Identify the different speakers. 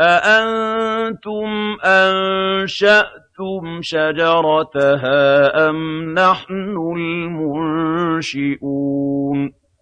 Speaker 1: أَأَنتُمْ أَنشَأْتُمْ شَجَرَتَهَا أَمْ نَحْنُ الْمُنشِئُونَ